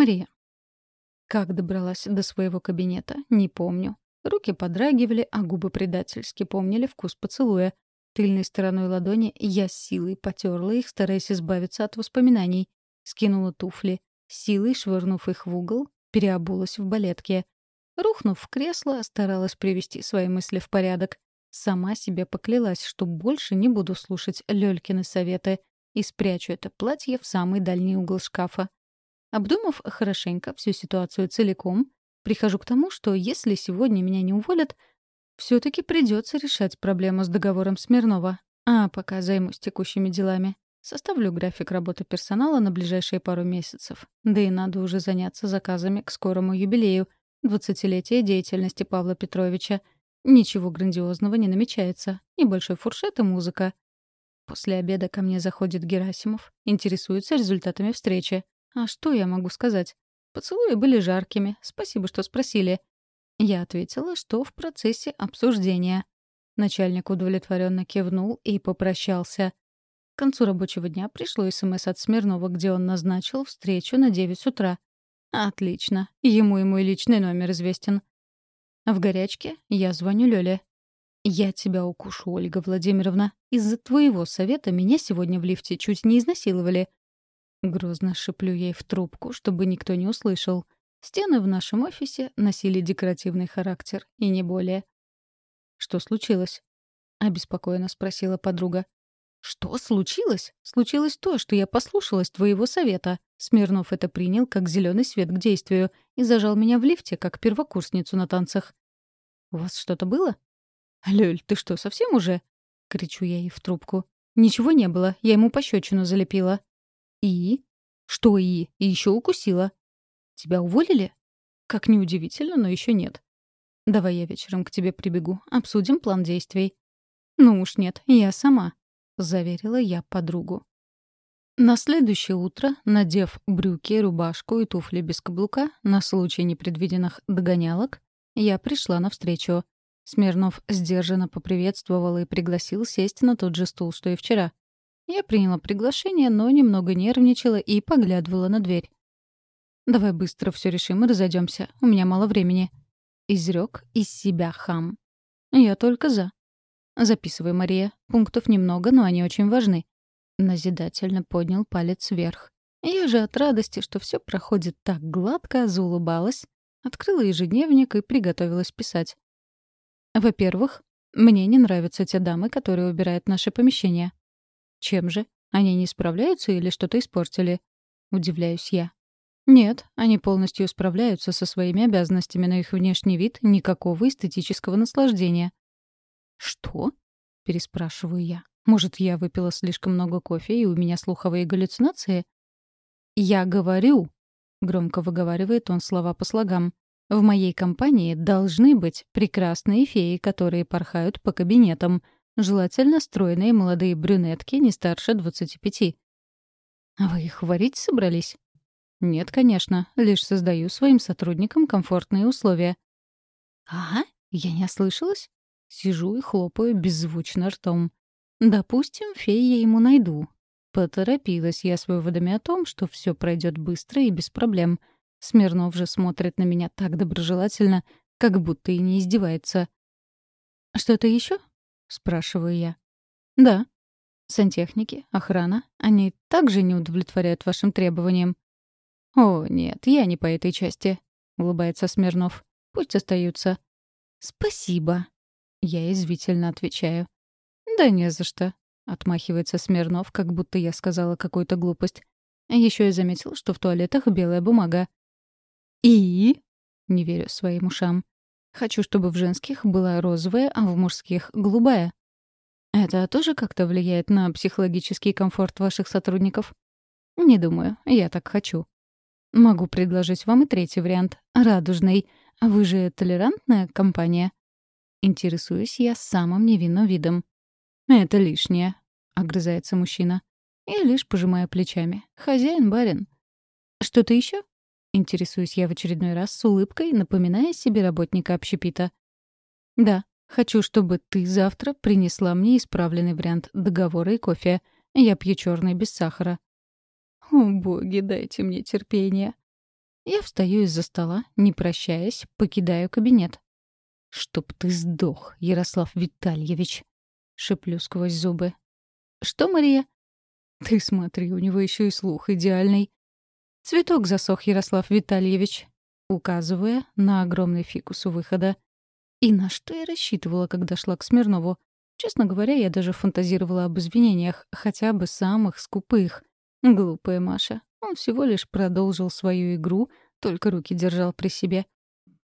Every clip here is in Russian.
Мария. Как добралась до своего кабинета, не помню. Руки подрагивали, а губы предательски помнили вкус поцелуя. Тыльной стороной ладони я силой потерла их, стараясь избавиться от воспоминаний. Скинула туфли, силой швырнув их в угол, переобулась в балетке. Рухнув в кресло, старалась привести свои мысли в порядок. Сама себе поклялась, что больше не буду слушать Лёлькины советы и спрячу это платье в самый дальний угол шкафа. Обдумав хорошенько всю ситуацию целиком, прихожу к тому, что если сегодня меня не уволят, все таки придется решать проблему с договором Смирнова. А пока займусь текущими делами. Составлю график работы персонала на ближайшие пару месяцев. Да и надо уже заняться заказами к скорому юбилею — двадцатилетия деятельности Павла Петровича. Ничего грандиозного не намечается. Небольшой фуршет и музыка. После обеда ко мне заходит Герасимов, интересуется результатами встречи. А что я могу сказать? Поцелуи были жаркими. Спасибо, что спросили. Я ответила, что в процессе обсуждения. Начальник удовлетворенно кивнул и попрощался. К концу рабочего дня пришло СМС от Смирнова, где он назначил встречу на 9 утра. Отлично. Ему и мой личный номер известен. В горячке я звоню Лёле. «Я тебя укушу, Ольга Владимировна. Из-за твоего совета меня сегодня в лифте чуть не изнасиловали. Грозно шиплю ей в трубку, чтобы никто не услышал. Стены в нашем офисе носили декоративный характер, и не более. «Что случилось?» — обеспокоенно спросила подруга. «Что случилось? Случилось то, что я послушалась твоего совета. Смирнов это принял как зеленый свет к действию и зажал меня в лифте, как первокурсницу на танцах. У вас что-то было?» «Лёль, ты что, совсем уже?» — кричу я ей в трубку. «Ничего не было, я ему пощечину залепила». «И?» «Что «и?» И еще укусила». «Тебя уволили?» «Как неудивительно, но еще нет». «Давай я вечером к тебе прибегу, обсудим план действий». «Ну уж нет, я сама», — заверила я подругу. На следующее утро, надев брюки, рубашку и туфли без каблука на случай непредвиденных догонялок, я пришла навстречу. Смирнов сдержанно поприветствовал и пригласил сесть на тот же стул, что и вчера. Я приняла приглашение, но немного нервничала и поглядывала на дверь. «Давай быстро все решим и разойдемся. У меня мало времени». Изрек из себя хам. «Я только за». «Записывай, Мария. Пунктов немного, но они очень важны». Назидательно поднял палец вверх. Я же от радости, что все проходит так гладко, заулыбалась, открыла ежедневник и приготовилась писать. Во-первых, мне не нравятся те дамы, которые убирают наши помещения. Чем же? Они не справляются или что-то испортили? Удивляюсь я. Нет, они полностью справляются со своими обязанностями, но их внешний вид — никакого эстетического наслаждения. «Что?» — переспрашиваю я. «Может, я выпила слишком много кофе, и у меня слуховые галлюцинации?» «Я говорю», — громко выговаривает он слова по слогам, «в моей компании должны быть прекрасные феи, которые порхают по кабинетам, Желательно стройные молодые брюнетки не старше 25. А вы их варить собрались? Нет, конечно, лишь создаю своим сотрудникам комфортные условия. Ага, я не ослышалась? Сижу и хлопаю беззвучно ртом. Допустим, фей я ему найду. Поторопилась я с выводами о том, что все пройдет быстро и без проблем. Смирнов же смотрит на меня так доброжелательно, как будто и не издевается. «Что-то еще? Спрашиваю я. Да. Сантехники, охрана, они также не удовлетворяют вашим требованиям. О, нет, я не по этой части, улыбается Смирнов. Пусть остаются. Спасибо. Я извивительно отвечаю. Да не за что, отмахивается Смирнов, как будто я сказала какую-то глупость. Еще я заметил, что в туалетах белая бумага. И? Не верю своим ушам. Хочу, чтобы в женских была розовая, а в мужских — голубая. Это тоже как-то влияет на психологический комфорт ваших сотрудников? Не думаю, я так хочу. Могу предложить вам и третий вариант — радужный. Вы же толерантная компания? Интересуюсь я самым невинным видом. Это лишнее, — огрызается мужчина. Я лишь пожимаю плечами. Хозяин-барин. Что-то еще? Интересуюсь я в очередной раз с улыбкой, напоминая себе работника общепита. «Да, хочу, чтобы ты завтра принесла мне исправленный вариант договора и кофе. Я пью черный без сахара». «О, боги, дайте мне терпение». Я встаю из-за стола, не прощаясь, покидаю кабинет. «Чтоб ты сдох, Ярослав Витальевич!» — шеплю сквозь зубы. «Что, Мария?» «Ты смотри, у него еще и слух идеальный». «Цветок засох, Ярослав Витальевич», указывая на огромный фикус у выхода. И на что я рассчитывала, когда шла к Смирнову? Честно говоря, я даже фантазировала об извинениях, хотя бы самых скупых. Глупая Маша. Он всего лишь продолжил свою игру, только руки держал при себе.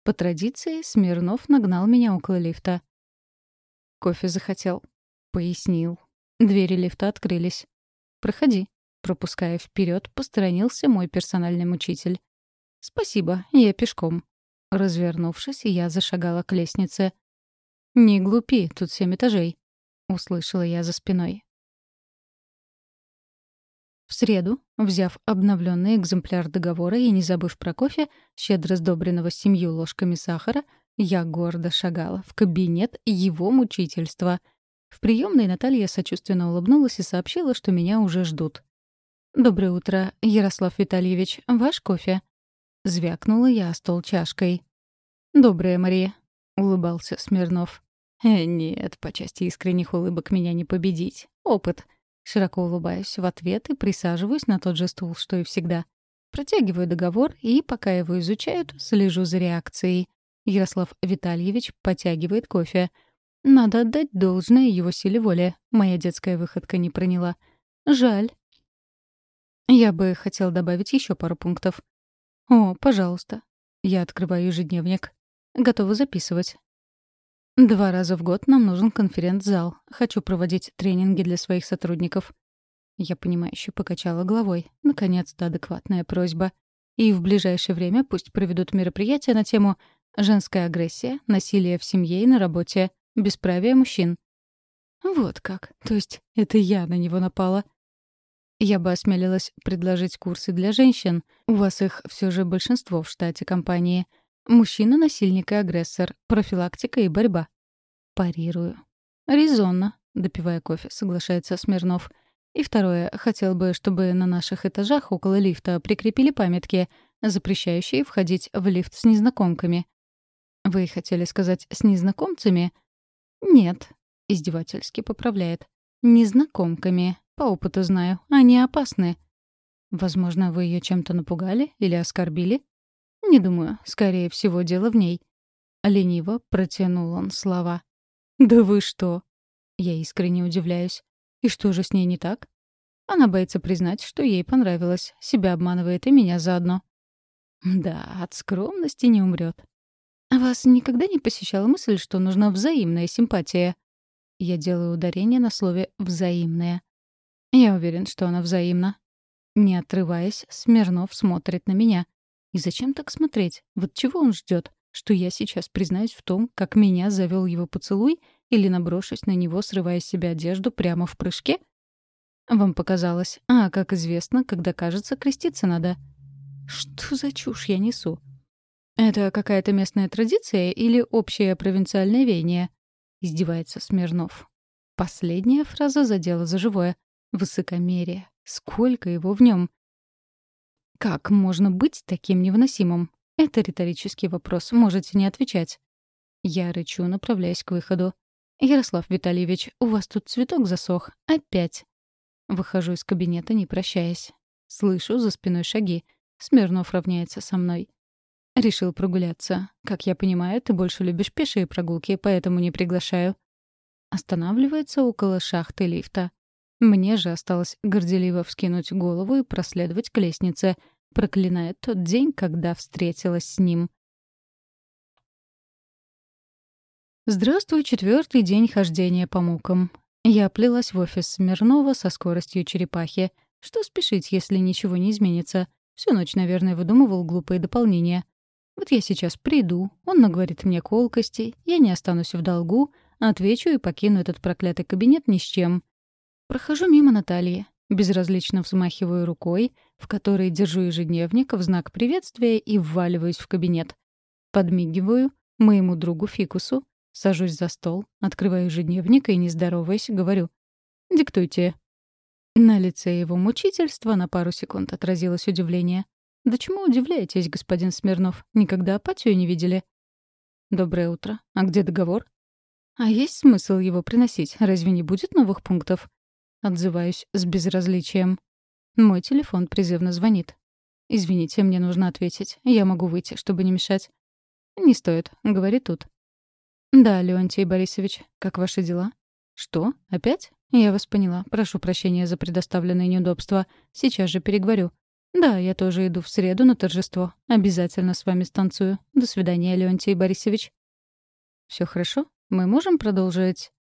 По традиции, Смирнов нагнал меня около лифта. «Кофе захотел», — пояснил. Двери лифта открылись. «Проходи», — пропуская вперед, посторонился мой персональный мучитель. «Спасибо, я пешком». Развернувшись, я зашагала к лестнице. «Не глупи, тут семь этажей», — услышала я за спиной. В среду, взяв обновленный экземпляр договора и не забыв про кофе, щедро сдобренного семью ложками сахара, я гордо шагала в кабинет его мучительства. В приемной Наталья сочувственно улыбнулась и сообщила, что меня уже ждут. «Доброе утро, Ярослав Витальевич. Ваш кофе?» Звякнула я о стол чашкой. «Доброе, Мария», — улыбался Смирнов. «Э, нет, по части искренних улыбок меня не победить. Опыт. Широко улыбаюсь в ответ и присаживаюсь на тот же стул, что и всегда. Протягиваю договор и, пока его изучают, слежу за реакцией. Ярослав Витальевич потягивает кофе. Надо отдать должное его силе воли. Моя детская выходка не проняла. Жаль. Я бы хотел добавить еще пару пунктов. О, пожалуйста. Я открываю ежедневник. Готова записывать. Два раза в год нам нужен конференц-зал. Хочу проводить тренинги для своих сотрудников. Я понимающе покачала головой. Наконец-то адекватная просьба. И в ближайшее время пусть проведут мероприятия на тему «Женская агрессия, насилие в семье и на работе, бесправие мужчин». Вот как. То есть это я на него напала. Я бы осмелилась предложить курсы для женщин. У вас их все же большинство в штате компании — Мужчина-насильник и агрессор. Профилактика и борьба. Парирую. Резонно. Допивая кофе, соглашается Смирнов. И второе. Хотел бы, чтобы на наших этажах около лифта прикрепили памятки, запрещающие входить в лифт с незнакомками. Вы хотели сказать «с незнакомцами»? Нет. Издевательски поправляет. Незнакомками. По опыту знаю. Они опасны. Возможно, вы ее чем-то напугали или оскорбили? «Не думаю. Скорее всего, дело в ней». Лениво протянул он слова. «Да вы что?» Я искренне удивляюсь. «И что же с ней не так?» Она боится признать, что ей понравилось. Себя обманывает и меня заодно. Да, от скромности не умрет. А вас никогда не посещала мысль, что нужна взаимная симпатия? Я делаю ударение на слове «взаимная». Я уверен, что она взаимна. Не отрываясь, Смирнов смотрит на меня. И зачем так смотреть? Вот чего он ждет? Что я сейчас признаюсь в том, как меня завел его поцелуй, или наброшусь на него, срывая с себя одежду прямо в прыжке? Вам показалось. А, как известно, когда кажется, креститься надо. Что за чушь я несу? Это какая-то местная традиция или общее провинциальное веяние? Издевается Смирнов. Последняя фраза задела за живое. Высокомерие. Сколько его в нем? Как можно быть таким невыносимым? Это риторический вопрос, можете не отвечать. Я рычу, направляясь к выходу. «Ярослав Витальевич, у вас тут цветок засох. Опять». Выхожу из кабинета, не прощаясь. Слышу за спиной шаги. Смирнов равняется со мной. Решил прогуляться. Как я понимаю, ты больше любишь пешие прогулки, поэтому не приглашаю. Останавливается около шахты лифта. Мне же осталось горделиво вскинуть голову и проследовать к лестнице — проклиная тот день, когда встретилась с ним. Здравствуй, четвертый день хождения по мукам. Я плелась в офис Смирнова со скоростью черепахи. Что спешить, если ничего не изменится? Всю ночь, наверное, выдумывал глупые дополнения. Вот я сейчас приду, он наговорит мне колкости, я не останусь в долгу, отвечу и покину этот проклятый кабинет ни с чем. Прохожу мимо Натальи. Безразлично взмахиваю рукой, в которой держу ежедневник в знак приветствия и вваливаюсь в кабинет. Подмигиваю моему другу Фикусу, сажусь за стол, открываю ежедневник и, не здороваясь, говорю «Диктуйте». На лице его мучительства на пару секунд отразилось удивление. «Да чему удивляетесь, господин Смирнов? Никогда апатию не видели?» «Доброе утро. А где договор?» «А есть смысл его приносить? Разве не будет новых пунктов?» Отзываюсь с безразличием. Мой телефон призывно звонит. «Извините, мне нужно ответить. Я могу выйти, чтобы не мешать». «Не стоит. Говори тут». «Да, Леонтий Борисович, как ваши дела?» «Что? Опять?» «Я вас поняла. Прошу прощения за предоставленные неудобства. Сейчас же переговорю. Да, я тоже иду в среду на торжество. Обязательно с вами станцую. До свидания, Леонтий Борисович». «Все хорошо? Мы можем продолжить?»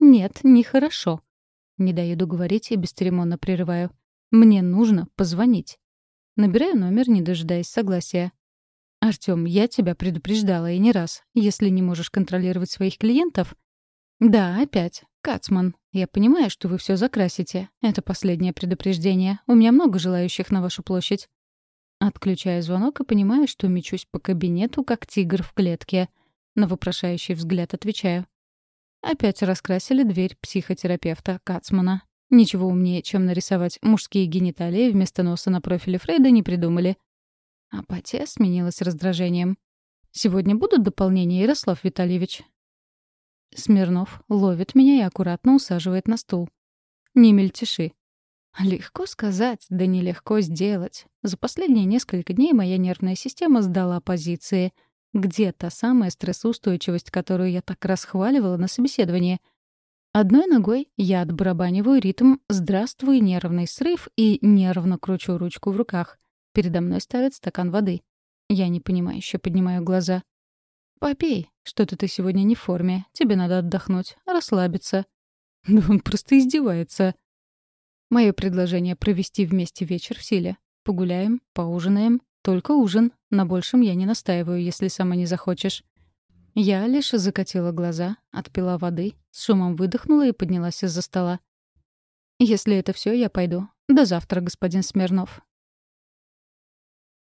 «Нет, нехорошо», не даю договорить и бесцеремонно прерываю. «Мне нужно позвонить». Набираю номер, не дожидаясь согласия. «Артём, я тебя предупреждала и не раз. Если не можешь контролировать своих клиентов...» «Да, опять. Кацман. Я понимаю, что вы все закрасите. Это последнее предупреждение. У меня много желающих на вашу площадь». Отключаю звонок и понимаю, что мечусь по кабинету, как тигр в клетке. На вопрошающий взгляд отвечаю. Опять раскрасили дверь психотерапевта Кацмана. Ничего умнее, чем нарисовать мужские гениталии вместо носа на профиле Фрейда не придумали. Апатия сменилась раздражением. «Сегодня будут дополнения, Ярослав Витальевич?» Смирнов ловит меня и аккуратно усаживает на стул. «Не мельтеши». Легко сказать, да нелегко сделать. За последние несколько дней моя нервная система сдала позиции — где та самая стрессоустойчивость, которую я так расхваливала на собеседовании? Одной ногой я отбарабаниваю ритм «Здравствуй, нервный срыв» и нервно кручу ручку в руках. Передо мной ставят стакан воды. Я непонимающе поднимаю глаза. «Попей. Что-то ты сегодня не в форме. Тебе надо отдохнуть, расслабиться». Да он просто издевается. Мое предложение провести вместе вечер в силе. Погуляем, поужинаем, только ужин. На большем я не настаиваю, если сама не захочешь. Я лишь закатила глаза, отпила воды, с шумом выдохнула и поднялась из-за стола. «Если это все, я пойду. До завтра, господин Смирнов.